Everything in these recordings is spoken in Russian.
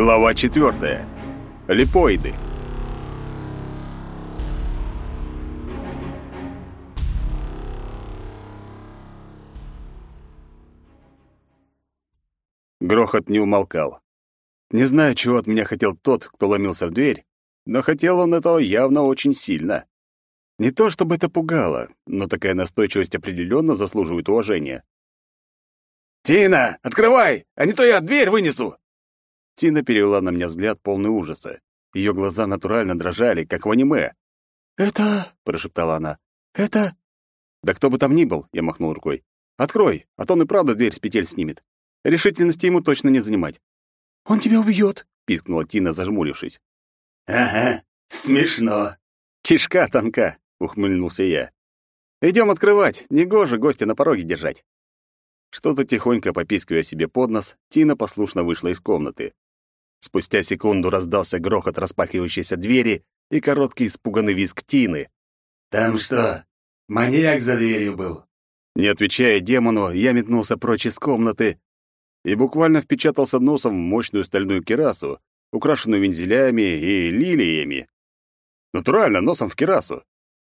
Глава четвертая. Липоиды. Грохот не умолкал. Не знаю, чего от меня хотел тот, кто ломился в дверь, но хотел он этого явно очень сильно. Не то чтобы это пугало, но такая настойчивость определенно заслуживает уважения. «Тина, открывай, а не то я дверь вынесу!» Тина перевела на меня взгляд полный ужаса. Ее глаза натурально дрожали, как в аниме. «Это...» — прошептала она. «Это...» «Да кто бы там ни был», — я махнул рукой. «Открой, а то он и правда дверь с петель снимет. Решительности ему точно не занимать». «Он тебя убьет», — пискнула Тина, зажмурившись. «Ага, смешно». «Кишка тонка», — ухмыльнулся я. «Идем открывать, негоже гостя на пороге держать». Что-то тихонько попискивая себе под нос, Тина послушно вышла из комнаты. Спустя секунду раздался грохот распахивающейся двери и короткий испуганный визг Тины. «Там что, маньяк за дверью был?» Не отвечая демону, я метнулся прочь из комнаты и буквально впечатался носом в мощную стальную керасу, украшенную вензелями и лилиями. Натурально, носом в керасу.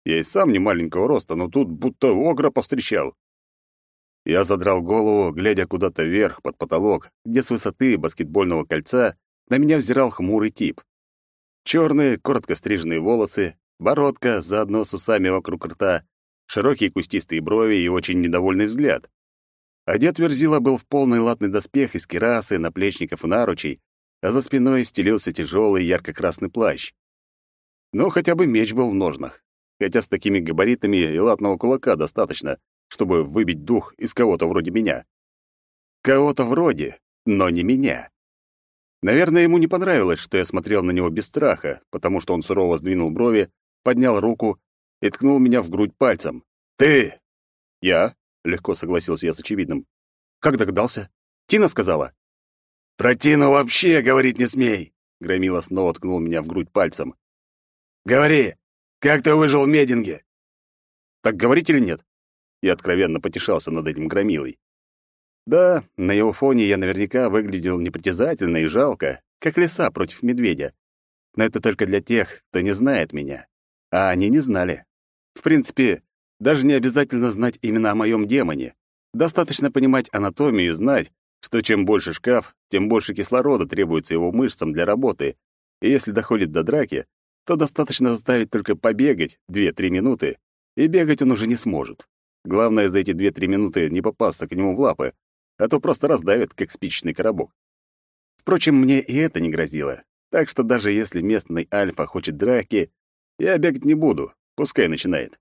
Я и сам не маленького роста, но тут будто огра повстречал. Я задрал голову, глядя куда-то вверх, под потолок, где с высоты баскетбольного кольца на меня взирал хмурый тип. Черные, коротко стриженные волосы, бородка, заодно с усами вокруг рта, широкие кустистые брови и очень недовольный взгляд. Одет Верзила был в полный латный доспех из керасы, наплечников и наручей, а за спиной стелился тяжелый ярко-красный плащ. Но хотя бы меч был в ножнах, хотя с такими габаритами и латного кулака достаточно, чтобы выбить дух из кого-то вроде меня. Кого-то вроде, но не меня. Наверное, ему не понравилось, что я смотрел на него без страха, потому что он сурово сдвинул брови, поднял руку и ткнул меня в грудь пальцем. «Ты!» «Я?» — легко согласился я с очевидным. «Как догадался?» «Тина сказала». «Про Тину вообще говорить не смей!» Громила снова ткнул меня в грудь пальцем. «Говори, как ты выжил в Мединге?» «Так говорить или нет?» Я откровенно потешался над этим громилой. Да, на его фоне я наверняка выглядел непритязательно и жалко, как лиса против медведя. Но это только для тех, кто не знает меня. А они не знали. В принципе, даже не обязательно знать именно о моем демоне. Достаточно понимать анатомию и знать, что чем больше шкаф, тем больше кислорода требуется его мышцам для работы. И если доходит до драки, то достаточно заставить только побегать 2-3 минуты, и бегать он уже не сможет. Главное за эти 2-3 минуты не попасться к нему в лапы, а то просто раздавит, как спичечный коробок. Впрочем, мне и это не грозило, так что даже если местный альфа хочет драки, я бегать не буду, пускай начинает.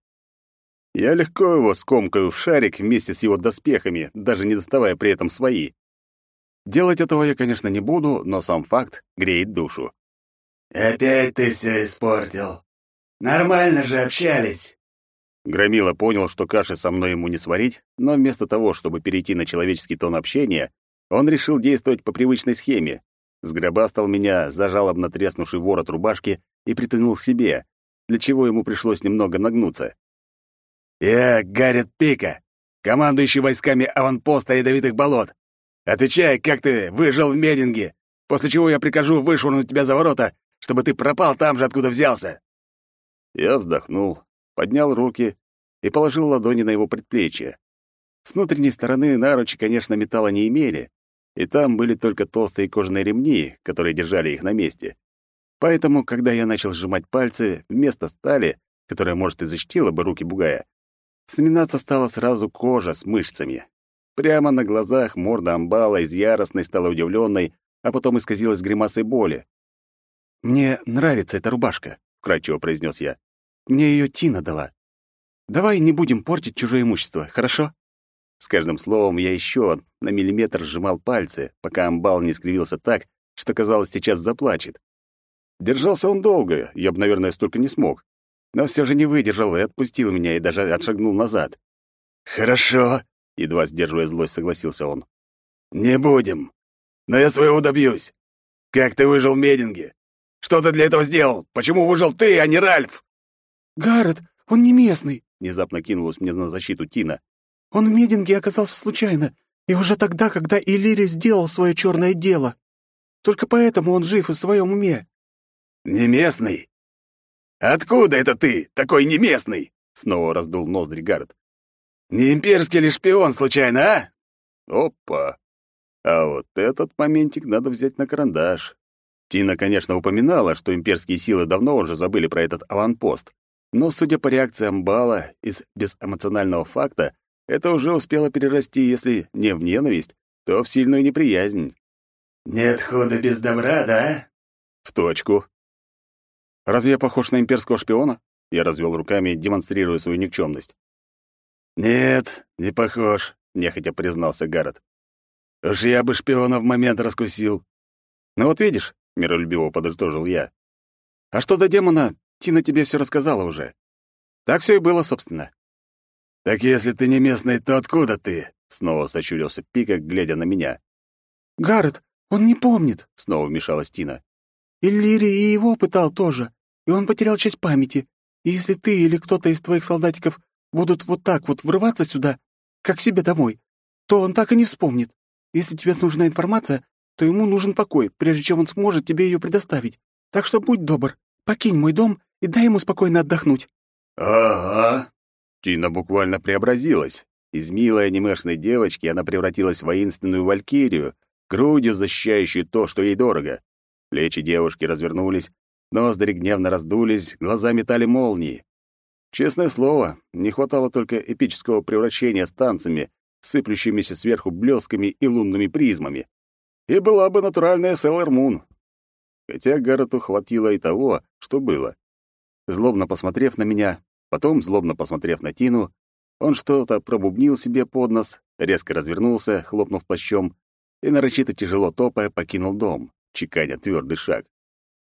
Я легко его скомкаю в шарик вместе с его доспехами, даже не доставая при этом свои. Делать этого я, конечно, не буду, но сам факт греет душу. «Опять ты все испортил. Нормально же общались». Громила понял, что каши со мной ему не сварить, но вместо того, чтобы перейти на человеческий тон общения, он решил действовать по привычной схеме. Сгробастал меня, зажал обнатреснувший ворот рубашки и притянул к себе, для чего ему пришлось немного нагнуться. «Я Гаррет Пика, командующий войсками аванпоста Ядовитых болот. Отвечай, как ты выжил в Мединге, после чего я прикажу вышвырнуть тебя за ворота, чтобы ты пропал там же, откуда взялся». Я вздохнул, поднял руки и положил ладони на его предплечье. С внутренней стороны наручи, конечно, металла не имели, и там были только толстые кожаные ремни, которые держали их на месте. Поэтому, когда я начал сжимать пальцы, вместо стали, которая, может, и защитила бы руки бугая, сминаться стала сразу кожа с мышцами. Прямо на глазах морда амбала из яростной стала удивленной, а потом исказилась гримасой боли. «Мне нравится эта рубашка», — вкрадчиво произнес я. Мне ее Тина дала. Давай не будем портить чужое имущество, хорошо?» С каждым словом я еще на миллиметр сжимал пальцы, пока амбал не скривился так, что, казалось, сейчас заплачет. Держался он долго, я бы, наверное, столько не смог. Но все же не выдержал и отпустил меня, и даже отшагнул назад. «Хорошо», — едва сдерживая злость, согласился он. «Не будем. Но я своего добьюсь. Как ты выжил в Мединге? Что ты для этого сделал? Почему выжил ты, а не Ральф?» «Гаррет, он не местный!» — внезапно кинулась мне на защиту Тина. «Он в Мединге оказался случайно, и уже тогда, когда Иллири сделал свое черное дело». Только поэтому он жив и в своем уме». «Не местный? Откуда это ты, такой не местный?» Снова раздул ноздри Гаррет. «Не имперский ли шпион, случайно, а?» «Опа! А вот этот моментик надо взять на карандаш. Тина, конечно, упоминала, что имперские силы давно уже забыли про этот аванпост, но, судя по реакциям Бала из безэмоционального факта, это уже успело перерасти, если не в ненависть, то в сильную неприязнь. «Нет худа без добра, да?» «В точку». «Разве я похож на имперского шпиона?» Я развел руками, демонстрируя свою никчемность. «Нет, не похож», — нехотя признался Гаррет. «Уж я бы шпиона в момент раскусил». «Ну вот видишь», — миролюбиво подытожил я. «А что до демона, Тина тебе все рассказала уже. Так все и было, собственно». «Так если ты не местный, то откуда ты?» — снова сочурился Пика, глядя на меня. «Гаррет, он не помнит», — снова вмешалась Тина. «Иллири и его пытал тоже, и он потерял часть памяти. И если ты или кто-то из твоих солдатиков будут вот так вот врываться сюда, как себе домой, то он так и не вспомнит. Если тебе нужна информация, то ему нужен покой, прежде чем он сможет тебе ее предоставить. Так что будь добр, покинь мой дом и дай ему спокойно отдохнуть». «Ага». Тина буквально преобразилась. Из милой анимешной девочки она превратилась в воинственную валькирию, грудью защищающую то, что ей дорого. Плечи девушки развернулись, ноздри гневно раздулись, глаза метали молнии. Честное слово, не хватало только эпического превращения с танцами, сыплющимися сверху блесками и лунными призмами. И была бы натуральная Селлер Мун. Хотя Гаррету хватило и того, что было. Злобно посмотрев на меня, потом злобно посмотрев на Тину, он что-то пробубнил себе под нос, резко развернулся, хлопнув плащом, и нарочито тяжело топая покинул дом, чеканя твердый шаг.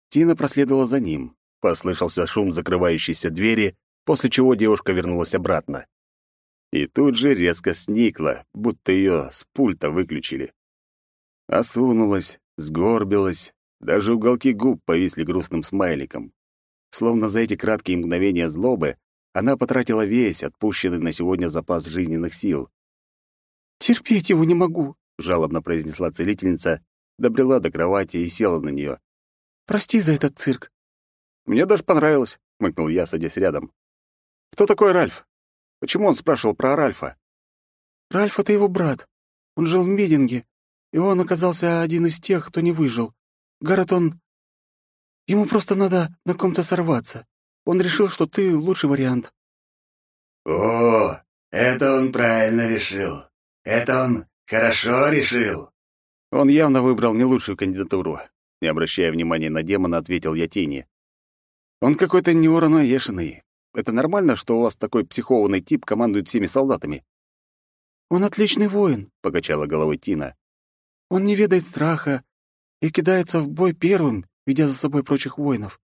Тина проследовала за ним. Послышался шум закрывающейся двери, после чего девушка вернулась обратно. И тут же резко сникла, будто ее с пульта выключили. Осунулась, сгорбилась, даже уголки губ повисли грустным смайликом. Словно за эти краткие мгновения злобы она потратила весь отпущенный на сегодня запас жизненных сил. «Терпеть его не могу», — жалобно произнесла целительница, добрела до кровати и села на нее. «Прости за этот цирк». «Мне даже понравилось», — хмыкнул я, садясь рядом. «Кто такой Ральф? Почему он спрашивал про Ральфа?» «Ральф — это его брат. Он жил в Мидинге, и он оказался один из тех, кто не выжил. Гаррет, он... Ему просто надо на ком-то сорваться. Он решил, что ты лучший вариант». «О, это он правильно решил. Это он хорошо решил». Он явно выбрал не лучшую кандидатуру. Не обращая внимания на демона, ответил я тени. «Он какой-то неуравновешенный. Это нормально, что у вас такой психованный тип командует всеми солдатами?» «Он отличный воин», — покачала головой Тина. «Он не ведает страха и кидается в бой первым, ведя за собой прочих воинов.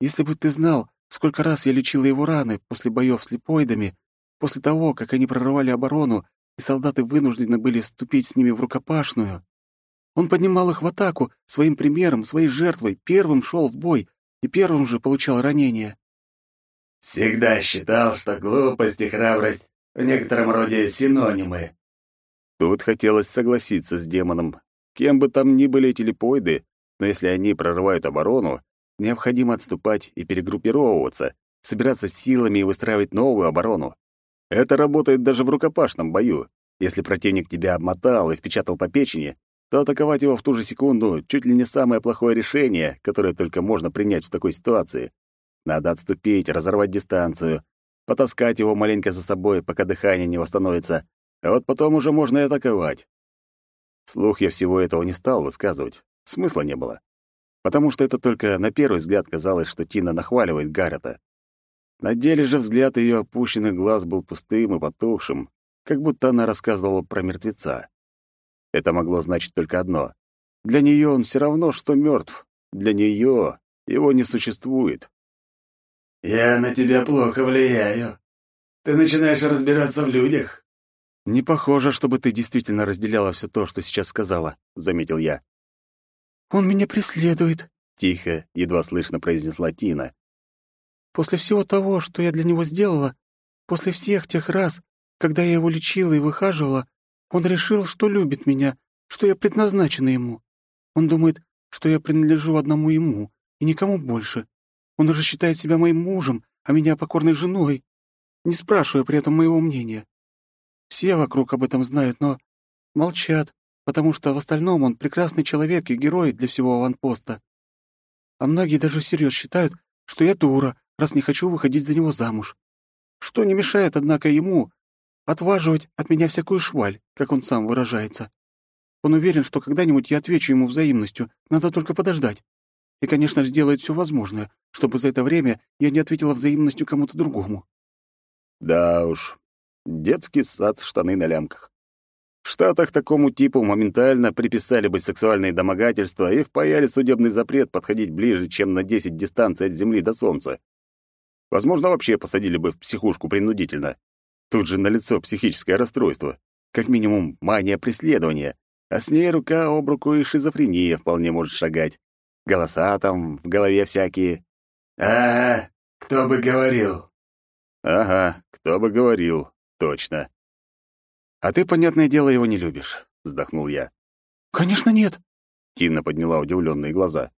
Если бы ты знал, сколько раз я лечила его раны после боев с липоидами, после того, как они прорывали оборону, и солдаты вынуждены были вступить с ними в рукопашную. Он поднимал их в атаку своим примером, своей жертвой, первым шел в бой и первым же получал ранения. «Всегда считал, что глупость и храбрость в некотором роде синонимы». Тут хотелось согласиться с демоном. Кем бы там ни были эти липоиды, но если они прорывают оборону, необходимо отступать и перегруппировываться, собираться силами и выстраивать новую оборону. Это работает даже в рукопашном бою. Если противник тебя обмотал и впечатал по печени, то атаковать его в ту же секунду чуть ли не самое плохое решение, которое только можно принять в такой ситуации. Надо отступить, разорвать дистанцию, потаскать его маленько за собой, пока дыхание не восстановится, а вот потом уже можно и атаковать. Слух я всего этого не стал высказывать, смысла не было. Потому что это только на первый взгляд казалось, что Тина нахваливает Гаррета. На деле же взгляд ее опущенных глаз был пустым и потухшим, как будто она рассказывала про мертвеца. Это могло значить только одно. Для нее он все равно, что мертв. Для нее его не существует. «Я на тебя плохо влияю. Ты начинаешь разбираться в людях». «Не похоже, чтобы ты действительно разделяла все то, что сейчас сказала», — заметил я. «Он меня преследует», — тихо, едва слышно произнесла Тина. «После всего того, что я для него сделала, после всех тех раз, когда я его лечила и выхаживала, он решил, что любит меня, что я предназначена ему. Он думает, что я принадлежу одному ему и никому больше. Он уже считает себя моим мужем, а меня покорной женой, не спрашивая при этом моего мнения. Все вокруг об этом знают, но молчат, потому что в остальном он прекрасный человек и герой для всего аванпоста. А многие даже всерьез считают, что я дура, раз не хочу выходить за него замуж. Что не мешает, однако, ему отваживать от меня всякую шваль, как он сам выражается. Он уверен, что когда-нибудь я отвечу ему взаимностью, надо только подождать. И, конечно, сделает все возможное, чтобы за это время я не ответила взаимностью кому-то другому. Да уж, детский сад, штаны на лямках. В Штатах такому типу моментально приписали бы сексуальные домогательства и впаяли судебный запрет подходить ближе, чем на 10 дистанций от Земли до Солнца. Возможно, вообще посадили бы в психушку принудительно. Тут же налицо психическое расстройство. Как минимум, мания преследования. А с ней рука об руку и шизофрения вполне может шагать. Голоса там в голове всякие. «А, кто бы говорил?» «Ага, кто бы говорил, точно». «А ты, понятное дело, его не любишь», — вздохнул я. «Конечно нет», — Тина подняла удивленные глаза.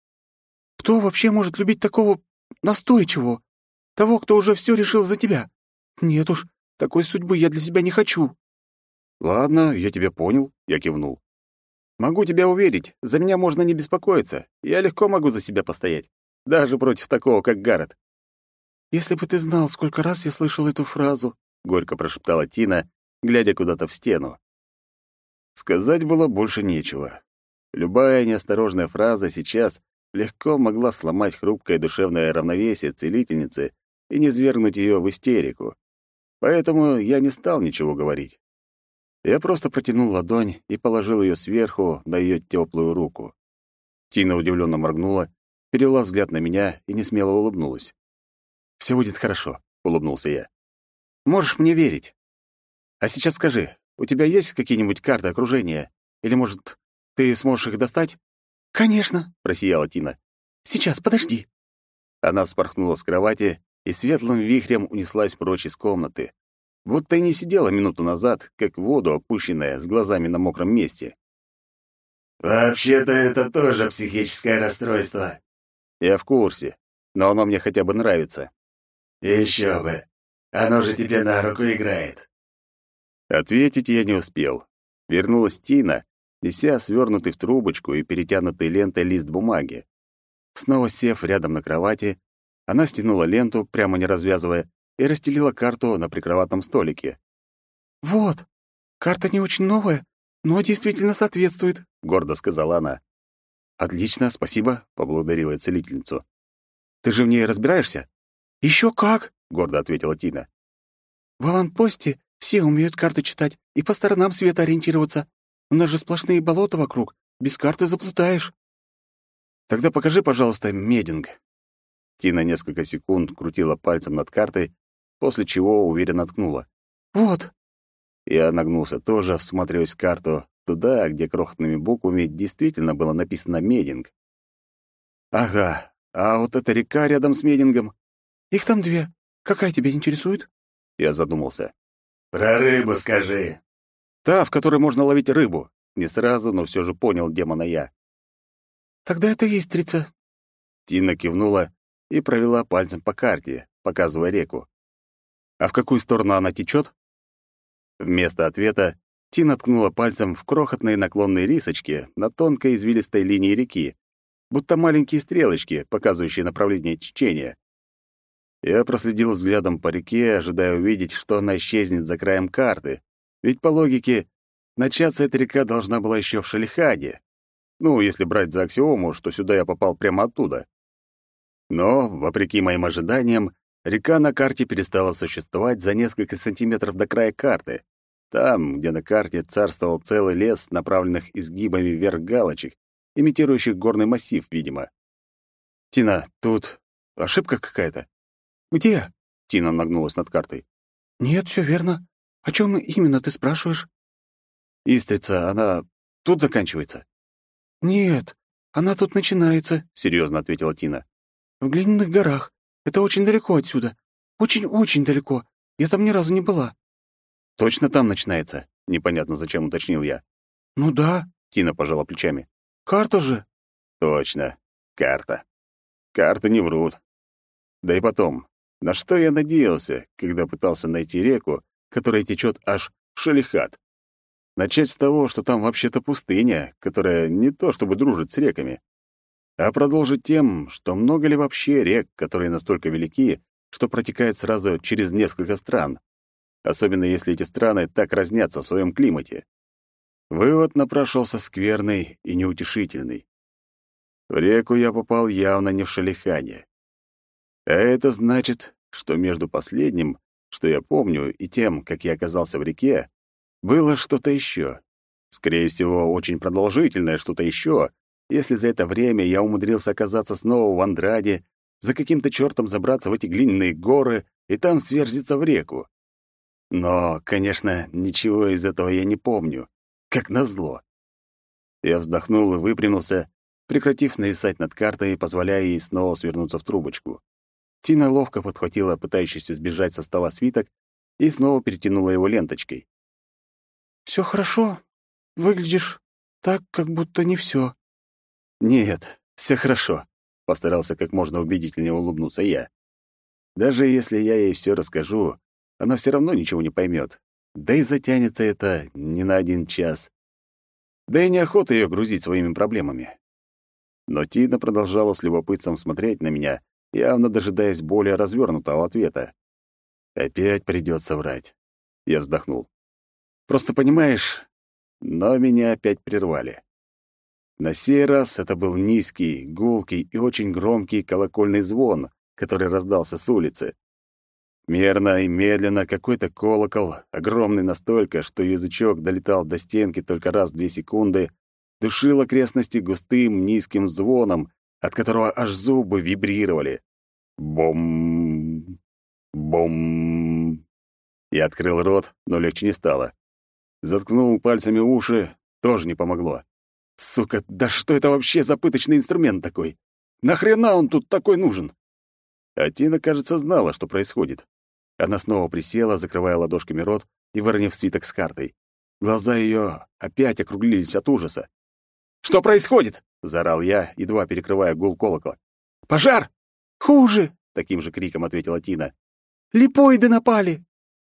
«Кто вообще может любить такого настойчивого? Того, кто уже все решил за тебя? Нет уж, такой судьбы я для себя не хочу». «Ладно, я тебя понял», — я кивнул. Могу тебя уверить, за меня можно не беспокоиться. Я легко могу за себя постоять. Даже против такого, как Гаррет. «Если бы ты знал, сколько раз я слышал эту фразу», — горько прошептала Тина, глядя куда-то в стену. Сказать было больше нечего. Любая неосторожная фраза сейчас легко могла сломать хрупкое душевное равновесие целительницы и низвергнуть ее в истерику. Поэтому я не стал ничего говорить. Я просто протянул ладонь и положил ее сверху на ее теплую руку. Тина удивленно моргнула, перевела взгляд на меня и несмело улыбнулась. «Все будет хорошо», — улыбнулся я. «Можешь мне верить. А сейчас скажи, у тебя есть какие-нибудь карты окружения? Или, может, ты сможешь их достать?» «Конечно», — просияла Тина. «Сейчас, подожди». Она вспорхнула с кровати и светлым вихрем унеслась прочь из комнаты будто и не сидела минуту назад, как в воду опущенная, с глазами на мокром месте. «Вообще-то это тоже психическое расстройство». «Я в курсе, но оно мне хотя бы нравится». «Еще бы. Оно же тебе на руку играет». Ответить я не успел. Вернулась Тина, неся свернутый в трубочку и перетянутый лентой лист бумаги. Снова сев рядом на кровати, она стянула ленту, прямо не развязывая, и расстелила карту на прикроватном столике. «Вот, карта не очень новая, но действительно соответствует», — гордо сказала она. «Отлично, спасибо», — поблагодарила я целительницу. «Ты же в ней разбираешься?» «Еще как», — гордо ответила Тина. «В аванпосте все умеют карты читать и по сторонам света ориентироваться. У нас же сплошные болота вокруг, без карты заплутаешь». «Тогда покажи, пожалуйста, мединг». Тина несколько секунд крутила пальцем над картой, после чего уверенно ткнула. «Вот». Я нагнулся тоже, всматриваясь в карту, туда, где крохотными буквами действительно было написано «Мединг». «Ага, а вот эта река рядом с Медингом...» «Их там две. Какая тебя интересует?» Я задумался. «Про рыбу скажи». «Та, в которой можно ловить рыбу». Не сразу, но все же понял демона я. «Тогда это Истрица». Тина кивнула и провела пальцем по карте, показывая реку. А в какую сторону она течет? Вместо ответа Тина ткнула пальцем в крохотные наклонные рисочки на тонкой извилистой линии реки, будто маленькие стрелочки, показывающие направление течения. Я проследил взглядом по реке, ожидая увидеть, что она исчезнет за краем карты. Ведь по логике, начаться эта река должна была еще в Шалихаде. Ну, если брать за аксиому, что сюда я попал прямо оттуда. Но, вопреки моим ожиданиям, Река на карте перестала существовать за несколько сантиметров до края карты. Там, где на карте царствовал целый лес, направленных изгибами вверх галочек, имитирующих горный массив, видимо. «Тина, тут ошибка какая-то». «Где?» — Тина нагнулась над картой. «Нет, все верно. О чем именно ты спрашиваешь?» «Истрица, она тут заканчивается?» «Нет, она тут начинается», — серьезно ответила Тина. «В глиняных горах. Это очень далеко отсюда. Очень-очень далеко. Я там ни разу не была». «Точно там начинается?» — непонятно, зачем уточнил я. «Ну да», — Тина пожала плечами. «Карта же». Точно. Карта. Карты не врут. Да и потом, на что я надеялся, когда пытался найти реку, которая течет аж в Шалихат? Начать с того, что там вообще-то пустыня, которая не то чтобы дружит с реками, а продолжить тем, что много ли вообще рек, которые настолько велики, что протекают сразу через несколько стран, особенно если эти страны так разнятся в своем климате. Вывод напрашивался скверный и неутешительный. В реку я попал явно не в Шалихане. А это значит, что между последним, что я помню, и тем, как я оказался в реке, было что-то еще. Скорее всего, очень продолжительное что-то еще, если за это время я умудрился оказаться снова в Андраде, за каким-то чертом забраться в эти глиняные горы и там сверзиться в реку. Но, конечно, ничего из этого я не помню. Как назло. Я вздохнул и выпрямился, прекратив нависать над картой позволяя ей снова свернуться в трубочку. Тина ловко подхватила пытающийся сбежать со стола свиток и снова перетянула его ленточкой. «Все хорошо. Выглядишь так, как будто не все. «Нет, все хорошо», — постарался как можно убедительнее улыбнуться я. «Даже если я ей все расскажу, она все равно ничего не поймет. Да и затянется это не на один час. Да и неохота ее грузить своими проблемами». Но Тина продолжала с любопытством смотреть на меня, явно дожидаясь более развернутого ответа. «Опять придется врать». Я вздохнул. «Просто понимаешь...» Но меня опять прервали. На сей раз это был низкий, гулкий и очень громкий колокольный звон, который раздался с улицы. Мерно и медленно какой-то колокол, огромный настолько, что язычок долетал до стенки только раз в две секунды, душил окрестности густым низким звоном, от которого аж зубы вибрировали. Бом! Бом! Я открыл рот, но легче не стало. Заткнул пальцами уши, тоже не помогло. Сука, да что это вообще за пыточный инструмент такой? Нахрена он тут такой нужен? А Тина, кажется, знала, что происходит. Она снова присела, закрывая ладошками рот и выронив свиток с картой. Глаза ее опять округлились от ужаса. «Что происходит?» — заорал я, едва перекрывая гул колокола. «Пожар!» «Хуже!» — таким же криком ответила Тина. «Липоиды напали!»